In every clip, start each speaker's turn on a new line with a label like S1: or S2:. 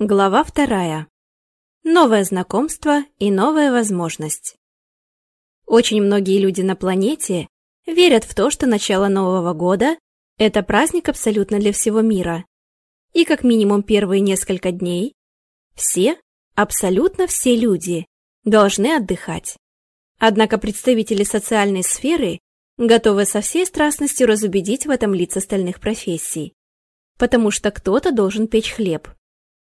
S1: Глава вторая. Новое знакомство и новая возможность. Очень многие люди на планете верят в то, что начало Нового года – это праздник абсолютно для всего мира. И как минимум первые несколько дней все, абсолютно все люди, должны отдыхать. Однако представители социальной сферы готовы со всей страстностью разубедить в этом лиц остальных профессий. Потому что кто-то должен печь хлеб –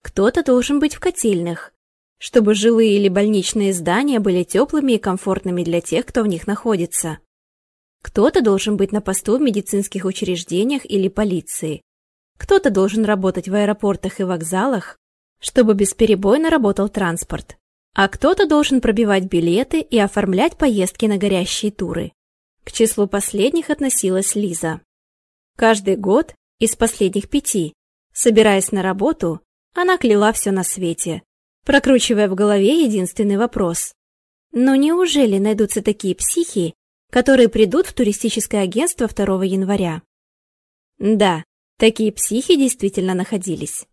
S1: кто-то должен быть в котельных, чтобы жилые или больничные здания были теплыми и комфортными для тех, кто в них находится. Кто-то должен быть на посту в медицинских учреждениях или полиции. Кто-то должен работать в аэропортах и вокзалах, чтобы бесперебойно работал транспорт. А кто-то должен пробивать билеты и оформлять поездки на горящие туры. К числу последних относилась Лиза. Каждый год из последних пяти, собираясь на работу, она кляла все на свете, прокручивая в голове единственный вопрос. Но неужели найдутся такие психи, которые придут в туристическое агентство 2 января? Да, такие психи действительно находились.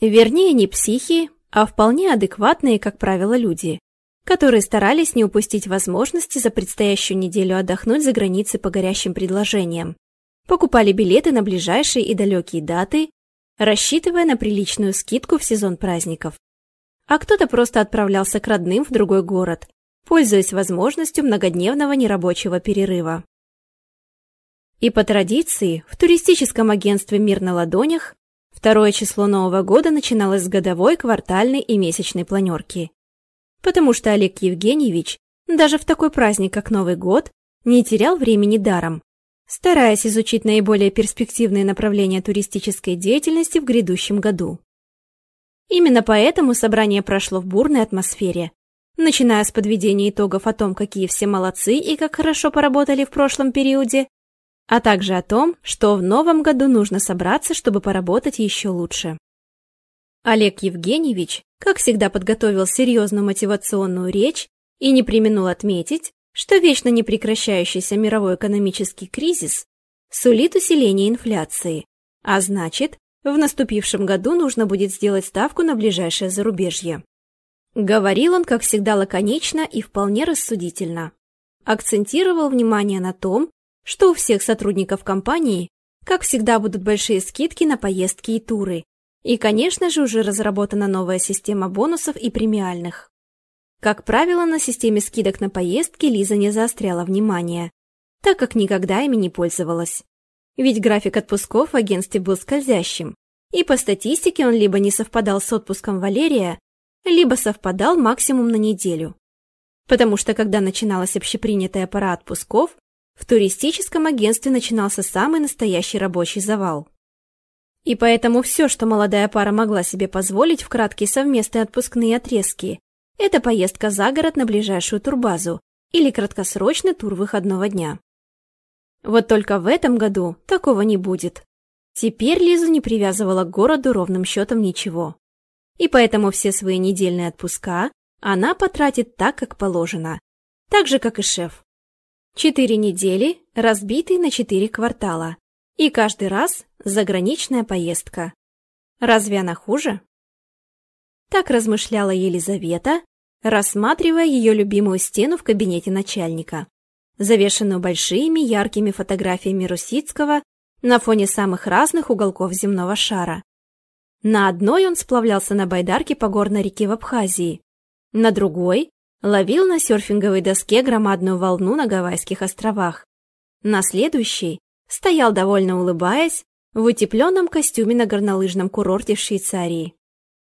S1: Вернее, не психи, а вполне адекватные, как правило, люди, которые старались не упустить возможности за предстоящую неделю отдохнуть за границей по горящим предложениям, покупали билеты на ближайшие и далекие даты рассчитывая на приличную скидку в сезон праздников. А кто-то просто отправлялся к родным в другой город, пользуясь возможностью многодневного нерабочего перерыва. И по традиции, в туристическом агентстве «Мир на ладонях» второе число Нового года начиналось с годовой, квартальной и месячной планерки. Потому что Олег Евгеньевич даже в такой праздник, как Новый год, не терял времени даром стараясь изучить наиболее перспективные направления туристической деятельности в грядущем году. Именно поэтому собрание прошло в бурной атмосфере, начиная с подведения итогов о том, какие все молодцы и как хорошо поработали в прошлом периоде, а также о том, что в новом году нужно собраться, чтобы поработать еще лучше. Олег Евгеньевич, как всегда, подготовил серьезную мотивационную речь и не применил отметить, что вечно непрекращающийся мировой экономический кризис сулит усиление инфляции, а значит, в наступившем году нужно будет сделать ставку на ближайшее зарубежье. Говорил он, как всегда, лаконично и вполне рассудительно. Акцентировал внимание на том, что у всех сотрудников компании, как всегда, будут большие скидки на поездки и туры. И, конечно же, уже разработана новая система бонусов и премиальных. Как правило, на системе скидок на поездки Лиза не заостряла внимание, так как никогда ими не пользовалась. Ведь график отпусков в агентстве был скользящим, и по статистике он либо не совпадал с отпуском Валерия, либо совпадал максимум на неделю. Потому что когда начиналась общепринятая пора отпусков, в туристическом агентстве начинался самый настоящий рабочий завал. И поэтому все, что молодая пара могла себе позволить в краткие совместные отпускные отрезки, это поездка за город на ближайшую турбазу или краткосрочный тур выходного дня. Вот только в этом году такого не будет. Теперь Лизу не привязывала к городу ровным счетом ничего. И поэтому все свои недельные отпуска она потратит так, как положено. Так же, как и шеф. Четыре недели, разбитые на четыре квартала. И каждый раз заграничная поездка. Разве она хуже? Так размышляла Елизавета, рассматривая ее любимую стену в кабинете начальника, завешенную большими яркими фотографиями Русицкого на фоне самых разных уголков земного шара. На одной он сплавлялся на байдарке по горной реке в Абхазии, на другой ловил на серфинговой доске громадную волну на Гавайских островах. На следующей стоял, довольно улыбаясь, в утепленном костюме на горнолыжном курорте в Швейцарии.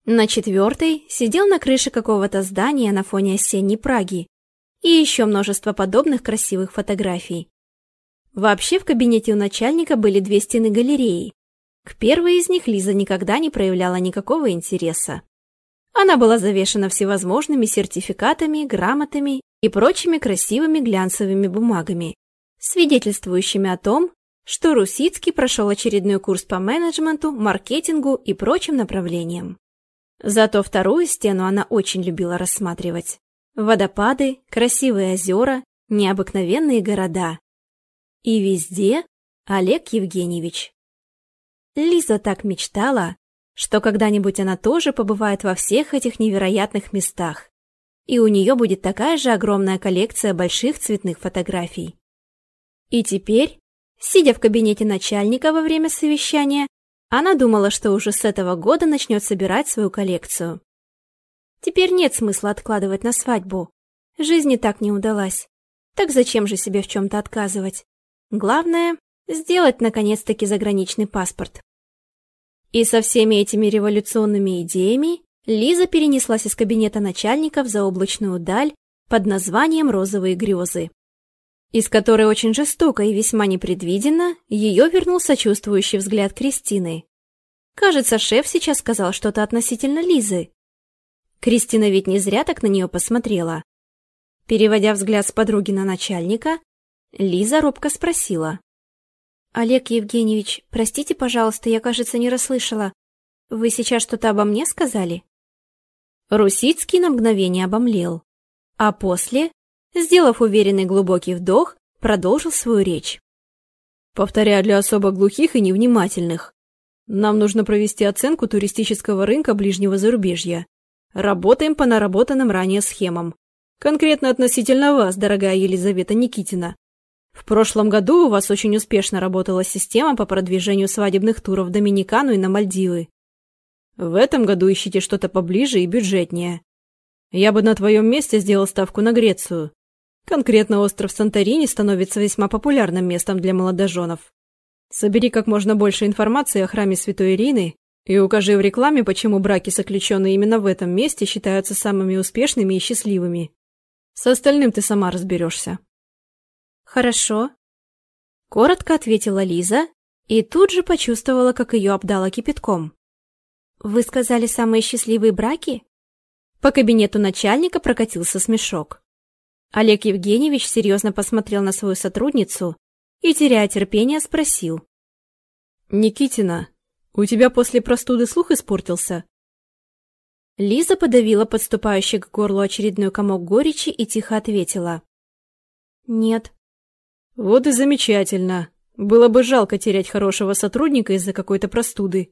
S1: На четвертой сидел на крыше какого-то здания на фоне осенней Праги и еще множество подобных красивых фотографий. Вообще в кабинете у начальника были две стены галереи. К первой из них Лиза никогда не проявляла никакого интереса. Она была завешена всевозможными сертификатами, грамотами и прочими красивыми глянцевыми бумагами, свидетельствующими о том, что Русицкий прошел очередной курс по менеджменту, маркетингу и прочим направлениям. Зато вторую стену она очень любила рассматривать. Водопады, красивые озера, необыкновенные города. И везде Олег Евгеньевич. Лиза так мечтала, что когда-нибудь она тоже побывает во всех этих невероятных местах. И у нее будет такая же огромная коллекция больших цветных фотографий. И теперь, сидя в кабинете начальника во время совещания, она думала, что уже с этого года начнет собирать свою коллекцию. Теперь нет смысла откладывать на свадьбу. Жизнь и так не удалась. Так зачем же себе в чем-то отказывать? Главное — сделать, наконец-таки, заграничный паспорт. И со всеми этими революционными идеями Лиза перенеслась из кабинета начальника в заоблачную даль под названием «Розовые грезы» из которой очень жестоко и весьма непредвиденно ее вернул сочувствующий взгляд Кристины. Кажется, шеф сейчас сказал что-то относительно Лизы. Кристина ведь не зря так на нее посмотрела. Переводя взгляд с подруги на начальника, Лиза робко спросила. «Олег Евгеньевич, простите, пожалуйста, я, кажется, не расслышала. Вы сейчас что-то обо мне сказали?» Русицкий на мгновение обомлел, а после сделав уверенный глубокий вдох, продолжил свою речь.
S2: Повторяю для особо глухих и невнимательных. Нам нужно провести оценку туристического рынка ближнего зарубежья. Работаем по наработанным ранее схемам. Конкретно относительно вас, дорогая Елизавета Никитина. В прошлом году у вас очень успешно работала система по продвижению свадебных туров в Доминикану и на Мальдивы. В этом году ищите что-то поближе и бюджетнее. Я бы на твоем месте сделал ставку на Грецию. Конкретно остров Санторини становится весьма популярным местом для молодоженов. Собери как можно больше информации о храме Святой Ирины и укажи в рекламе, почему браки, заключенные именно в этом месте, считаются самыми успешными и счастливыми. С остальным ты сама разберешься.
S1: Хорошо. Коротко ответила Лиза и тут же почувствовала, как ее обдало кипятком. Вы сказали самые счастливые браки? По кабинету начальника прокатился смешок. Олег Евгеньевич серьезно посмотрел на свою сотрудницу и, теряя терпение, спросил.
S2: «Никитина, у тебя после простуды слух испортился?»
S1: Лиза подавила подступающий к горлу очередной комок горечи и тихо ответила. «Нет».
S2: «Вот и замечательно. Было бы жалко терять хорошего сотрудника из-за какой-то простуды».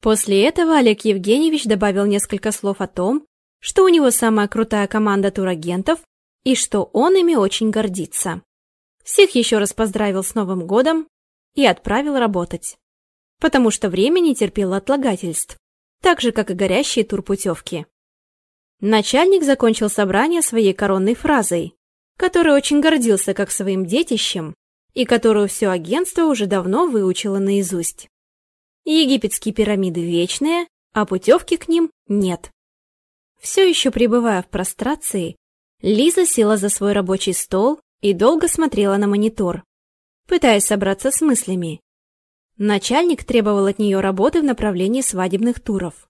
S1: После этого Олег Евгеньевич добавил несколько слов о том, что у него самая крутая команда турагентов и что он ими очень гордится. Всех еще раз поздравил с Новым годом и отправил работать, потому что время не терпело отлагательств, так же, как и горящие турпутевки. Начальник закончил собрание своей коронной фразой, который очень гордился как своим детищем и которую все агентство уже давно выучило наизусть. Египетские пирамиды вечные, а путевки к ним нет. Все еще пребывая в прострации, Лиза села за свой рабочий стол и долго смотрела на монитор, пытаясь собраться с мыслями. Начальник требовал от нее работы в направлении свадебных туров.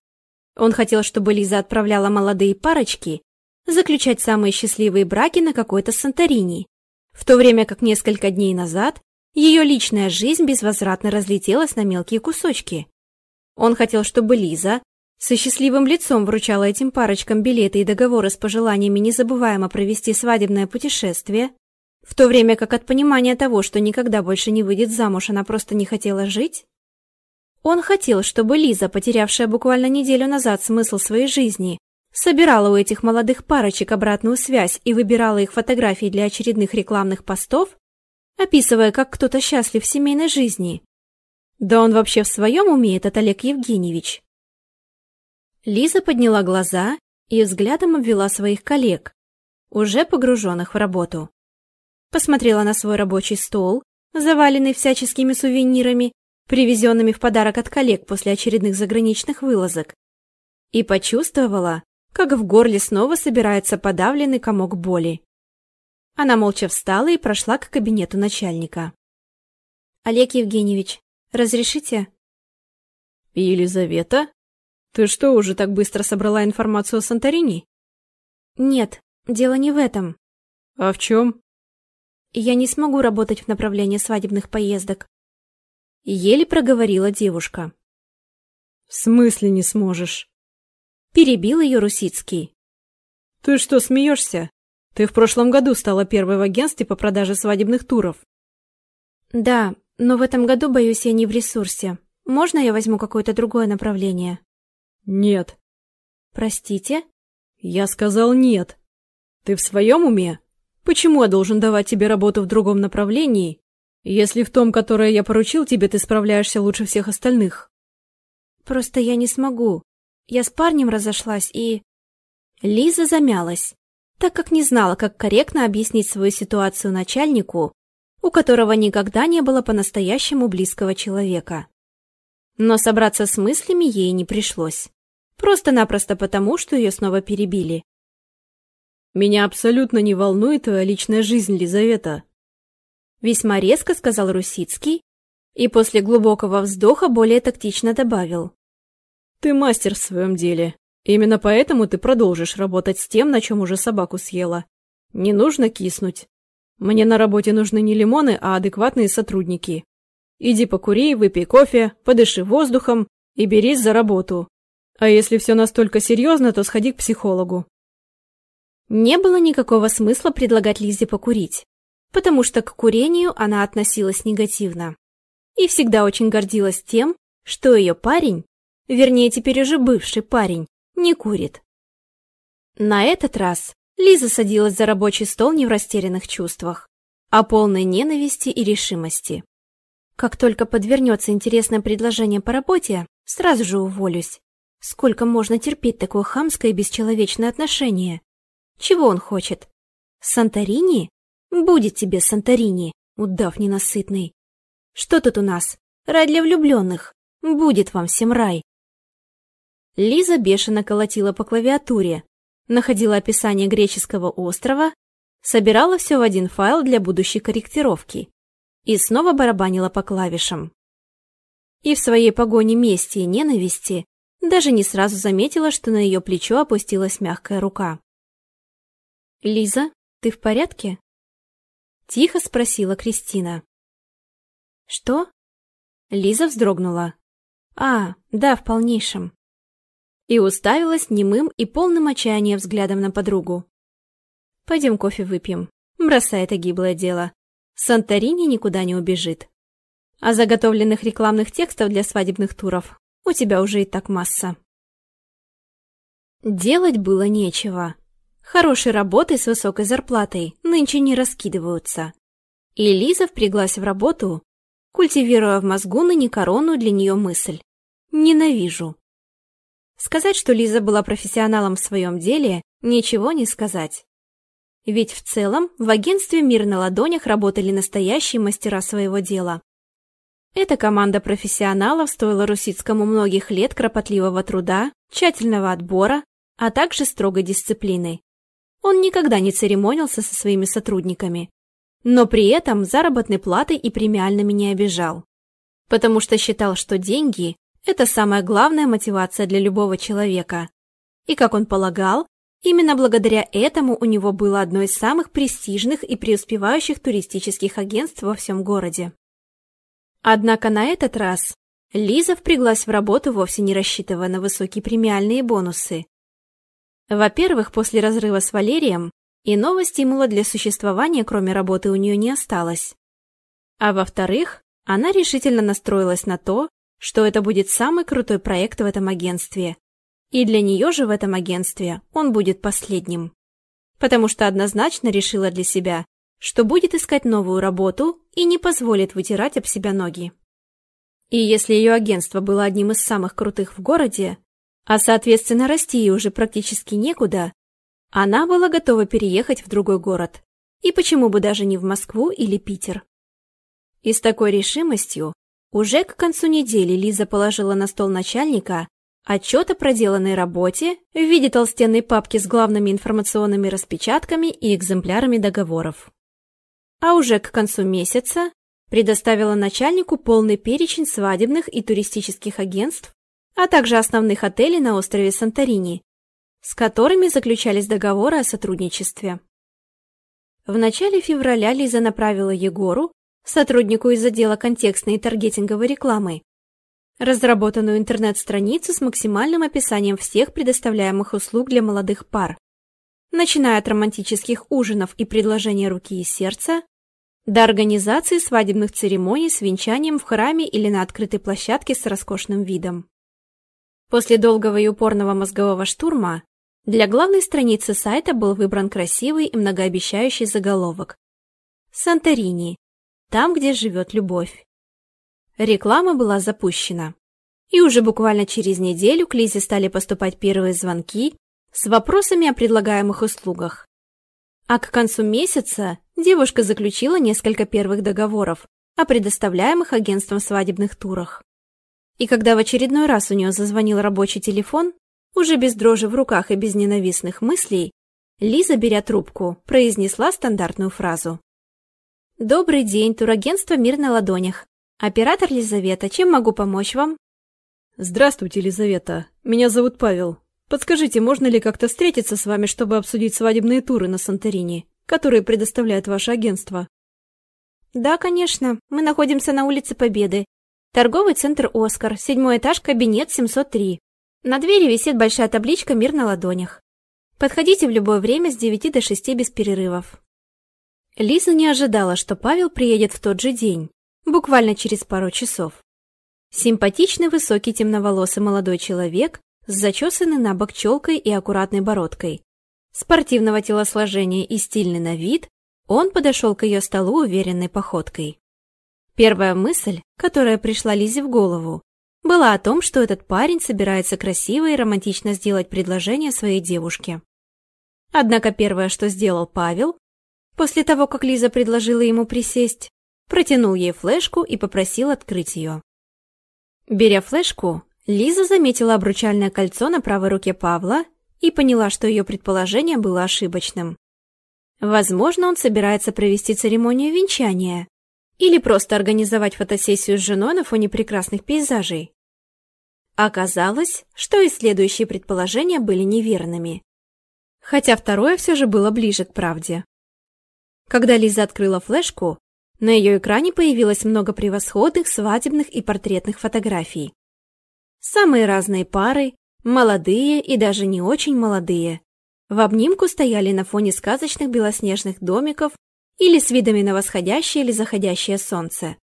S1: Он хотел, чтобы Лиза отправляла молодые парочки заключать самые счастливые браки на какой-то Санторини, в то время как несколько дней назад ее личная жизнь безвозвратно разлетелась на мелкие кусочки. Он хотел, чтобы Лиза со счастливым лицом вручала этим парочкам билеты и договоры с пожеланиями незабываемо провести свадебное путешествие, в то время как от понимания того, что никогда больше не выйдет замуж, она просто не хотела жить. Он хотел, чтобы Лиза, потерявшая буквально неделю назад смысл своей жизни, собирала у этих молодых парочек обратную связь и выбирала их фотографии для очередных рекламных постов, описывая, как кто-то счастлив в семейной жизни. Да он вообще в своем уме, этот Олег Евгеньевич. Лиза подняла глаза и взглядом обвела своих коллег, уже погруженных в работу. Посмотрела на свой рабочий стол, заваленный всяческими сувенирами, привезенными в подарок от коллег после очередных заграничных вылазок, и почувствовала, как в горле снова собирается подавленный комок боли. Она молча встала и прошла к кабинету начальника. «Олег Евгеньевич, разрешите?»
S2: «Елизавета?» Ты что, уже так быстро собрала информацию о Санторини?
S1: Нет, дело не в этом.
S2: А в чем?
S1: Я не смогу работать в направлении свадебных поездок. Еле проговорила девушка.
S2: В смысле не сможешь?
S1: Перебил ее Русицкий.
S2: Ты что, смеешься? Ты в прошлом году стала первой в агентстве по продаже свадебных туров.
S1: Да, но в этом году, боюсь, я не в ресурсе. Можно я возьму какое-то другое направление?
S2: Нет.
S1: Простите?
S2: Я сказал нет. Ты в своем уме? Почему я должен давать тебе работу в другом направлении, если в том, которое я поручил тебе, ты справляешься лучше всех остальных?
S1: Просто я не смогу. Я с парнем разошлась и... Лиза замялась, так как не знала, как корректно объяснить свою ситуацию начальнику, у которого никогда не было по-настоящему близкого человека. Но собраться с мыслями ей не пришлось. Просто-напросто потому, что ее снова перебили.
S2: «Меня абсолютно не волнует твоя личная жизнь, Лизавета», —
S1: весьма резко сказал Русицкий и после глубокого вздоха более тактично добавил.
S2: «Ты мастер в своем деле. Именно поэтому ты продолжишь работать с тем, на чем уже собаку съела. Не нужно киснуть. Мне на работе нужны не лимоны, а адекватные сотрудники. Иди покури, выпей кофе, подыши воздухом и берись за работу. А если все настолько серьезно, то сходи к психологу.
S1: Не было никакого смысла предлагать Лизе покурить, потому что к курению она относилась негативно и всегда очень гордилась тем, что ее парень, вернее теперь уже бывший парень, не курит. На этот раз Лиза садилась за рабочий стол не в растерянных чувствах, а полной ненависти и решимости. Как только подвернется интересное предложение по работе, сразу же уволюсь. Сколько можно терпеть такое хамское и бесчеловечное отношение? Чего он хочет? Санторини? Будет тебе Санторини, удав ненасытный. Что тут у нас? Рай для влюбленных. Будет вам всем рай. Лиза бешено колотила по клавиатуре, находила описание греческого острова, собирала все в один файл для будущей корректировки и снова барабанила по клавишам. И в своей погоне мести и ненависти даже не сразу заметила, что на ее плечо опустилась мягкая рука. «Лиза, ты в порядке?» Тихо спросила Кристина. «Что?» Лиза вздрогнула. «А, да, в полнейшем». И уставилась немым и полным отчаяния взглядом на подругу. «Пойдем кофе выпьем. Бросай это гиблое дело. Санторини никуда не убежит. А заготовленных рекламных текстов для свадебных туров у тебя уже и так масса. Делать было нечего. Хорошей работы с высокой зарплатой нынче не раскидываются. И Лиза впряглась в работу, культивируя в мозгу на корону для нее мысль «ненавижу». Сказать, что Лиза была профессионалом в своем деле, ничего не сказать. Ведь в целом в агентстве «Мир на ладонях» работали настоящие мастера своего дела. Эта команда профессионалов стоила Русицкому многих лет кропотливого труда, тщательного отбора, а также строгой дисциплины. Он никогда не церемонился со своими сотрудниками, но при этом заработной платой и премиальными не обижал, потому что считал, что деньги – это самая главная мотивация для любого человека. И, как он полагал, именно благодаря этому у него было одно из самых престижных и преуспевающих туристических агентств во всем городе. Однако на этот раз Лиза впряглась в работу, вовсе не рассчитывая на высокие премиальные бонусы. Во-первых, после разрыва с Валерием иного стимула для существования, кроме работы, у нее не осталось. А во-вторых, она решительно настроилась на то, что это будет самый крутой проект в этом агентстве. И для нее же в этом агентстве он будет последним. Потому что однозначно решила для себя, что будет искать новую работу и не позволит вытирать об себя ноги. И если ее агентство было одним из самых крутых в городе, а, соответственно, расти ей уже практически некуда, она была готова переехать в другой город. И почему бы даже не в Москву или Питер? И с такой решимостью уже к концу недели Лиза положила на стол начальника отчет о проделанной работе в виде толстенной папки с главными информационными распечатками и экземплярами договоров а уже к концу месяца предоставила начальнику полный перечень свадебных и туристических агентств, а также основных отелей на острове Санторини, с которыми заключались договоры о сотрудничестве. В начале февраля Лиза направила Егору, сотруднику из отдела контекстной и таргетинговой рекламы, разработанную интернет-страницу с максимальным описанием всех предоставляемых услуг для молодых пар, начиная от романтических ужинов и предложения руки и сердца, до организации свадебных церемоний с венчанием в храме или на открытой площадке с роскошным видом. После долгого и упорного мозгового штурма для главной страницы сайта был выбран красивый и многообещающий заголовок «Санторини. Там, где живет любовь». Реклама была запущена. И уже буквально через неделю к Лизе стали поступать первые звонки с вопросами о предлагаемых услугах. А к концу месяца девушка заключила несколько первых договоров о предоставляемых агентством свадебных турах. И когда в очередной раз у нее зазвонил рабочий телефон, уже без дрожи в руках и без ненавистных мыслей, Лиза, беря трубку, произнесла стандартную фразу. «Добрый день, турагентство «Мир на ладонях». Оператор Лизавета, чем могу помочь вам?»
S2: «Здравствуйте, Лизавета. Меня зовут Павел. Подскажите, можно ли как-то встретиться с вами, чтобы обсудить свадебные туры на Санторини, которые предоставляет ваше агентство?
S1: Да, конечно. Мы находимся на улице Победы. Торговый центр «Оскар», седьмой этаж, кабинет 703. На двери висит большая табличка «Мир на ладонях». Подходите в любое время с 9 до 6 без перерывов. Лиза не ожидала, что Павел приедет в тот же день, буквально через пару часов. Симпатичный, высокий, темноволосый молодой человек с зачесанной на бок челкой и аккуратной бородкой. Спортивного телосложения и стильный на вид, он подошел к ее столу уверенной походкой. Первая мысль, которая пришла Лизе в голову, была о том, что этот парень собирается красиво и романтично сделать предложение своей девушке. Однако первое, что сделал Павел, после того, как Лиза предложила ему присесть, протянул ей флешку и попросил открыть ее. Беря флешку, Лиза заметила обручальное кольцо на правой руке Павла и поняла, что ее предположение было ошибочным. Возможно, он собирается провести церемонию венчания или просто организовать фотосессию с женой на фоне прекрасных пейзажей. Оказалось, что и следующие предположения были неверными. Хотя второе все же было ближе к правде. Когда Лиза открыла флешку, на ее экране появилось много превосходных свадебных и портретных фотографий. Самые разные пары, молодые и даже не очень молодые, в обнимку стояли на фоне сказочных белоснежных домиков или с видами на восходящее или заходящее солнце.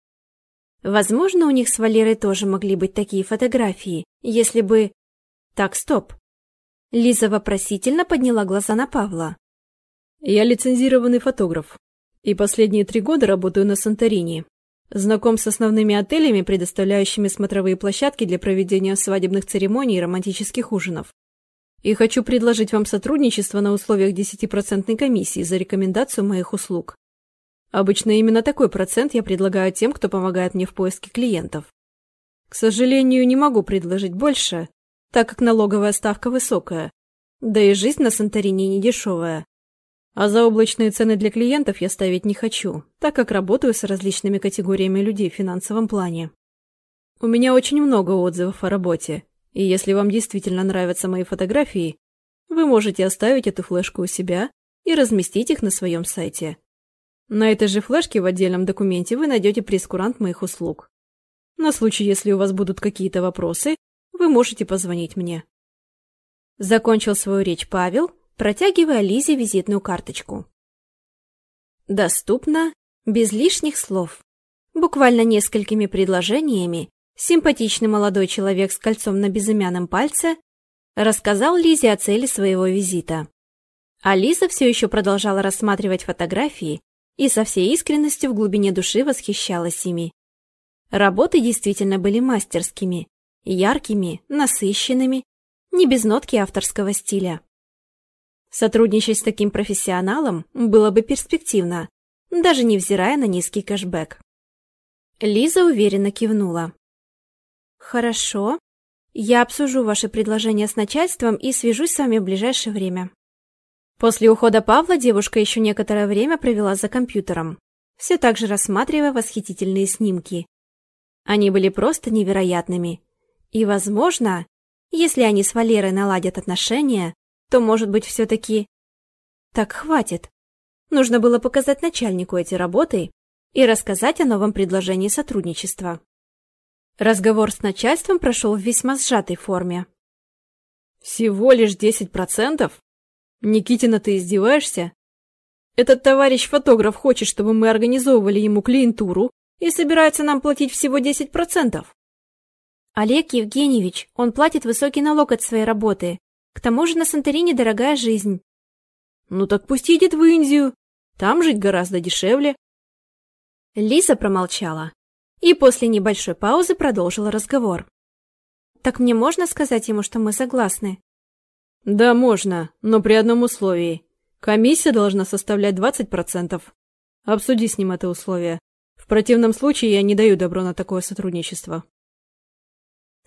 S1: Возможно, у них с Валерой тоже могли быть такие фотографии, если бы... Так, стоп. Лиза вопросительно подняла глаза на Павла.
S2: «Я лицензированный фотограф, и последние три года работаю на Санторини. Знаком с основными отелями, предоставляющими смотровые площадки для проведения свадебных церемоний и романтических ужинов. И хочу предложить вам сотрудничество на условиях 10% комиссии за рекомендацию моих услуг. Обычно именно такой процент я предлагаю тем, кто помогает мне в поиске клиентов. К сожалению, не могу предложить больше, так как налоговая ставка высокая, да и жизнь на Санторини недешевая. А заоблачные цены для клиентов я ставить не хочу, так как работаю с различными категориями людей в финансовом плане. У меня очень много отзывов о работе, и если вам действительно нравятся мои фотографии, вы можете оставить эту флешку у себя и разместить их на своем сайте. На этой же флешке в отдельном документе вы найдете прескурант моих услуг. На случай, если у вас будут какие-то вопросы, вы можете позвонить мне.
S1: Закончил свою речь Павел, протягивая Лизе визитную карточку. Доступно, без лишних слов. Буквально несколькими предложениями симпатичный молодой человек с кольцом на безымянном пальце рассказал Лизе о цели своего визита. А Лиза все еще продолжала рассматривать фотографии и со всей искренностью в глубине души восхищалась ими. Работы действительно были мастерскими, яркими, насыщенными, не без нотки авторского стиля. Сотрудничать с таким профессионалом было бы перспективно, даже невзирая на низкий кэшбэк. Лиза уверенно кивнула. «Хорошо. Я обсужу ваше предложение с начальством и свяжусь с вами в ближайшее время». После ухода Павла девушка еще некоторое время провела за компьютером, все так же рассматривая восхитительные снимки. Они были просто невероятными. И, возможно, если они с Валерой наладят отношения, то, может быть, все-таки... Так хватит. Нужно было показать начальнику эти работы и рассказать о новом предложении сотрудничества. Разговор с начальством прошел в весьма сжатой форме.
S2: «Всего лишь 10%? Никитина, ты издеваешься? Этот товарищ-фотограф хочет, чтобы мы организовывали ему клиентуру и собирается нам платить всего 10%.
S1: Олег Евгеньевич, он платит высокий налог от своей работы, к тому же на Санторини дорогая жизнь.
S2: Ну так пусть едет в Индию. Там жить гораздо дешевле.
S1: Лиза промолчала и после небольшой паузы продолжила разговор. «Так мне можно сказать ему, что мы согласны?»
S2: «Да, можно, но при одном условии. Комиссия должна составлять 20%. Обсуди с ним это условие. В противном случае я не даю добро на такое сотрудничество».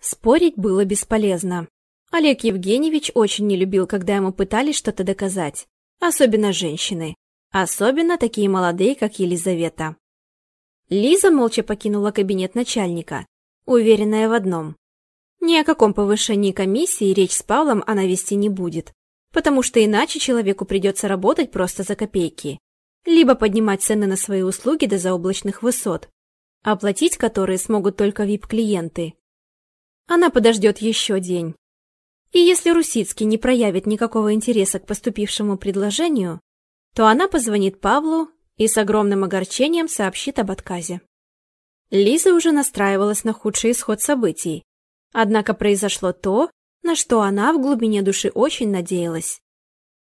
S1: Спорить было бесполезно. Олег Евгеньевич очень не любил, когда ему пытались что-то доказать. Особенно женщины. Особенно такие молодые, как Елизавета. Лиза молча покинула кабинет начальника, уверенная в одном. Ни о каком повышении комиссии речь с Павлом она вести не будет, потому что иначе человеку придется работать просто за копейки, либо поднимать цены на свои услуги до заоблачных высот, оплатить которые смогут только VIP-клиенты. Она подождет еще день, и если Русицкий не проявит никакого интереса к поступившему предложению, то она позвонит Павлу и с огромным огорчением сообщит об отказе. Лиза уже настраивалась на худший исход событий, однако произошло то, на что она в глубине души очень надеялась.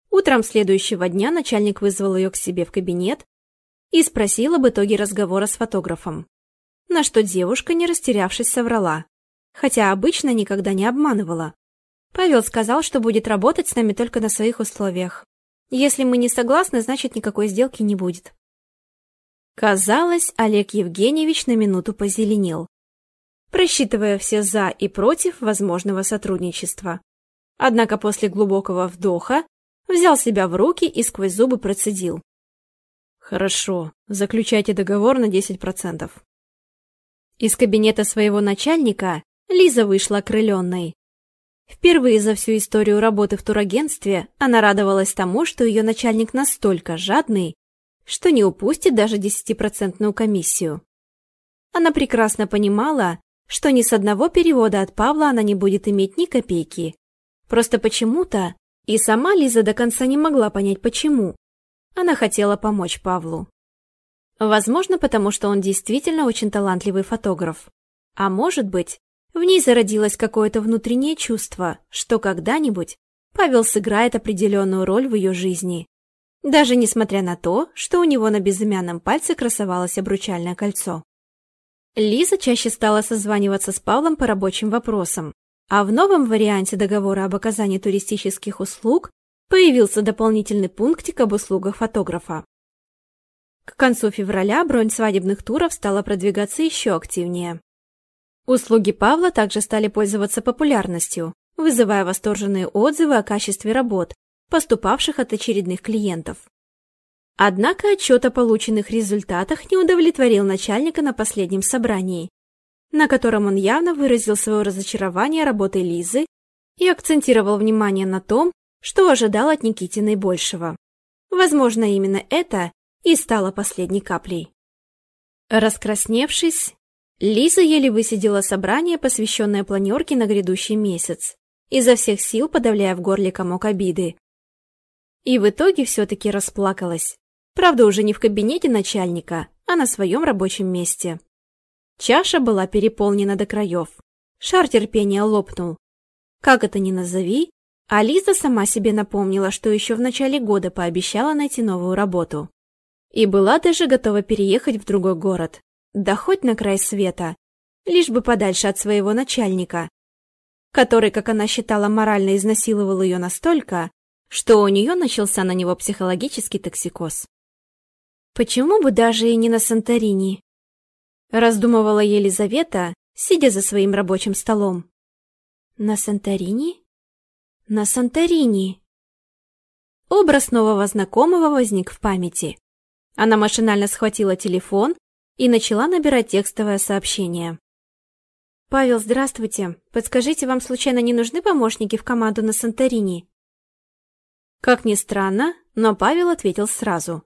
S1: Утром следующего дня начальник вызвал ее к себе в кабинет и спросил об итоге разговора с фотографом, на что девушка, не растерявшись, соврала, хотя обычно никогда не обманывала. Павел сказал, что будет работать с нами только на своих условиях. Если мы не согласны, значит, никакой сделки не будет. Казалось, Олег Евгеньевич на минуту позеленел, просчитывая все «за» и «против» возможного сотрудничества. Однако после глубокого вдоха взял себя в руки и сквозь зубы процедил.
S2: «Хорошо, заключайте договор на 10%.
S1: Из кабинета своего начальника Лиза вышла окрыленной. Впервые за всю историю работы в турагентстве она радовалась тому, что ее начальник настолько жадный, что не упустит даже 10% комиссию. Она прекрасно понимала, что ни с одного перевода от Павла она не будет иметь ни копейки. Просто почему-то, и сама Лиза до конца не могла понять почему, она хотела помочь Павлу. Возможно, потому что он действительно очень талантливый фотограф. А может быть, в ней зародилось какое-то внутреннее чувство, что когда-нибудь Павел сыграет определенную роль в ее жизни. Даже несмотря на то, что у него на безымянном пальце красовалось обручальное кольцо. Лиза чаще стала созваниваться с Павлом по рабочим вопросам, а в новом варианте договора об оказании туристических услуг появился дополнительный пунктик об услугах фотографа. К концу февраля бронь свадебных туров стала продвигаться еще активнее. Услуги Павла также стали пользоваться популярностью, вызывая восторженные отзывы о качестве работ, поступавших от очередных клиентов. Однако отчет о полученных результатах не удовлетворил начальника на последнем собрании, на котором он явно выразил свое разочарование работой Лизы и акцентировал внимание на том, что ожидал от Никитиной большего. Возможно, именно это и стало последней каплей. Раскрасневшись, Лиза еле высидела собрание, посвященное планерке на грядущий месяц, изо всех сил подавляя в горле комок обиды. И в итоге все-таки расплакалась. Правда, уже не в кабинете начальника, а на своем рабочем месте. Чаша была переполнена до краев. Шар терпения лопнул. Как это ни назови, а Лиза сама себе напомнила, что еще в начале года пообещала найти новую работу. И была даже готова переехать в другой город, да хоть на край света, лишь бы подальше от своего начальника, который, как она считала, морально изнасиловал ее настолько, что у нее начался на него психологический токсикоз. «Почему бы даже и не на Санторини?» — раздумывала Елизавета, сидя за своим рабочим столом. «На Санторини? На Санторини!» Образ нового знакомого возник в памяти. Она машинально схватила телефон и начала набирать текстовое сообщение. «Павел, здравствуйте. Подскажите, вам случайно не нужны помощники в команду на Санторини?» Как ни странно, но Павел ответил сразу.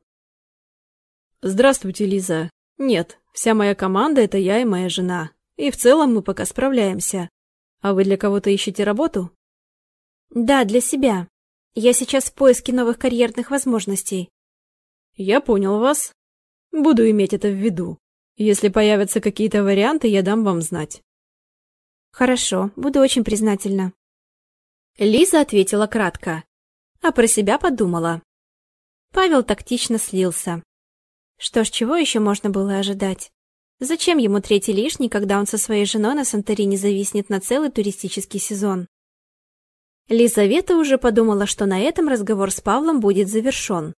S2: «Здравствуйте, Лиза. Нет, вся моя команда — это я и моя жена. И в целом мы пока справляемся. А вы для кого-то ищете работу?»
S1: «Да, для себя. Я сейчас в поиске новых карьерных возможностей».
S2: «Я понял вас. Буду иметь это в виду». Если появятся какие-то варианты, я дам вам знать.
S1: Хорошо, буду очень признательна. Лиза ответила кратко, а про себя подумала. Павел тактично слился. Что ж, чего еще можно было ожидать? Зачем ему третий лишний, когда он со своей женой на Санторини зависнет на целый туристический сезон? Лизавета уже подумала, что на этом разговор с Павлом будет завершен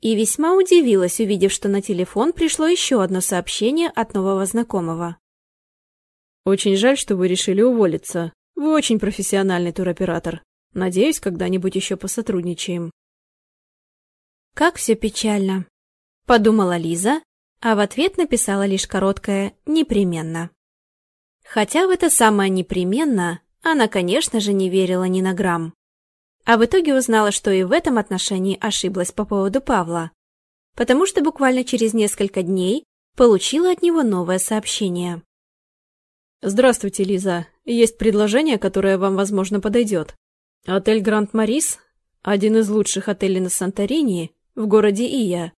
S1: и весьма удивилась, увидев, что на телефон пришло еще одно сообщение от нового знакомого.
S2: «Очень жаль, что вы решили уволиться. Вы очень профессиональный туроператор. Надеюсь, когда-нибудь еще посотрудничаем».
S1: «Как все печально», — подумала Лиза, а в ответ написала лишь короткое «непременно». Хотя в это самое «непременно» она, конечно же, не верила ни на грамм а в итоге узнала, что и в этом отношении ошиблась по поводу Павла, потому что буквально через несколько дней получила от него новое сообщение.
S2: «Здравствуйте, Лиза. Есть предложение, которое вам, возможно, подойдет. Отель «Гранд Марис» — один из лучших отелей на Санторини, в городе Ия.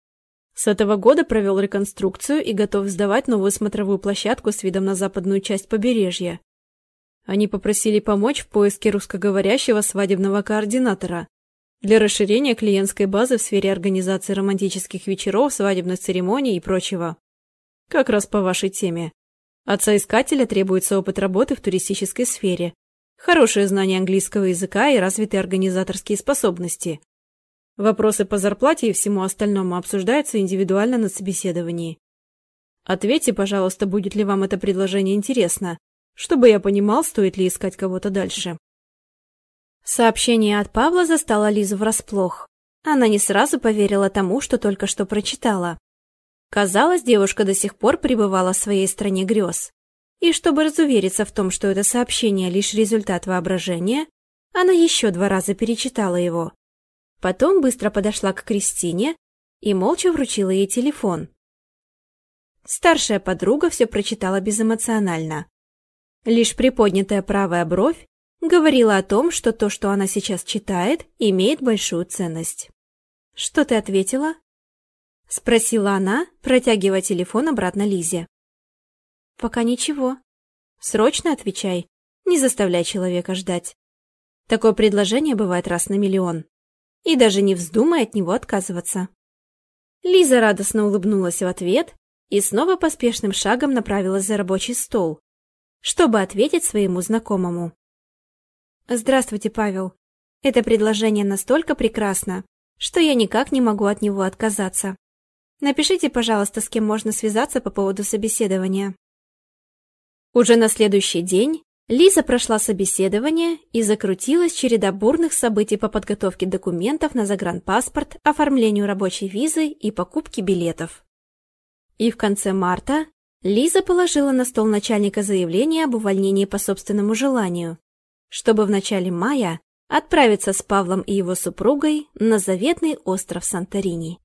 S2: С этого года провел реконструкцию и готов сдавать новую смотровую площадку с видом на западную часть побережья. Они попросили помочь в поиске русскоговорящего свадебного координатора для расширения клиентской базы в сфере организации романтических вечеров, свадебных церемоний и прочего. Как раз по вашей теме. От соискателя требуется опыт работы в туристической сфере, хорошее знание английского языка и развитые организаторские способности. Вопросы по зарплате и всему остальному обсуждаются индивидуально на собеседовании. Ответьте, пожалуйста, будет ли вам это предложение интересно чтобы я понимал, стоит ли искать кого-то дальше.
S1: Сообщение от Павла застало Лизу врасплох. Она не сразу поверила тому, что только что прочитала. Казалось, девушка до сих пор пребывала в своей стране грез. И чтобы разувериться в том, что это сообщение лишь результат воображения, она еще два раза перечитала его. Потом быстро подошла к Кристине и молча вручила ей телефон. Старшая подруга все прочитала безэмоционально. Лишь приподнятая правая бровь говорила о том, что то, что она сейчас читает, имеет большую ценность. «Что ты ответила?» — спросила она, протягивая телефон обратно Лизе. «Пока ничего. Срочно отвечай, не заставляй человека ждать. Такое предложение бывает раз на миллион. И даже не вздумай от него отказываться». Лиза радостно улыбнулась в ответ и снова поспешным шагом направилась за рабочий стол, чтобы ответить своему знакомому. «Здравствуйте, Павел. Это предложение настолько прекрасно, что я никак не могу от него отказаться. Напишите, пожалуйста, с кем можно связаться по поводу собеседования». Уже на следующий день Лиза прошла собеседование и закрутилась череда бурных событий по подготовке документов на загранпаспорт, оформлению рабочей визы и покупке билетов. И в конце марта Лиза положила на стол начальника заявление об увольнении по собственному желанию, чтобы в начале мая отправиться с Павлом и его супругой на заветный остров Санторини.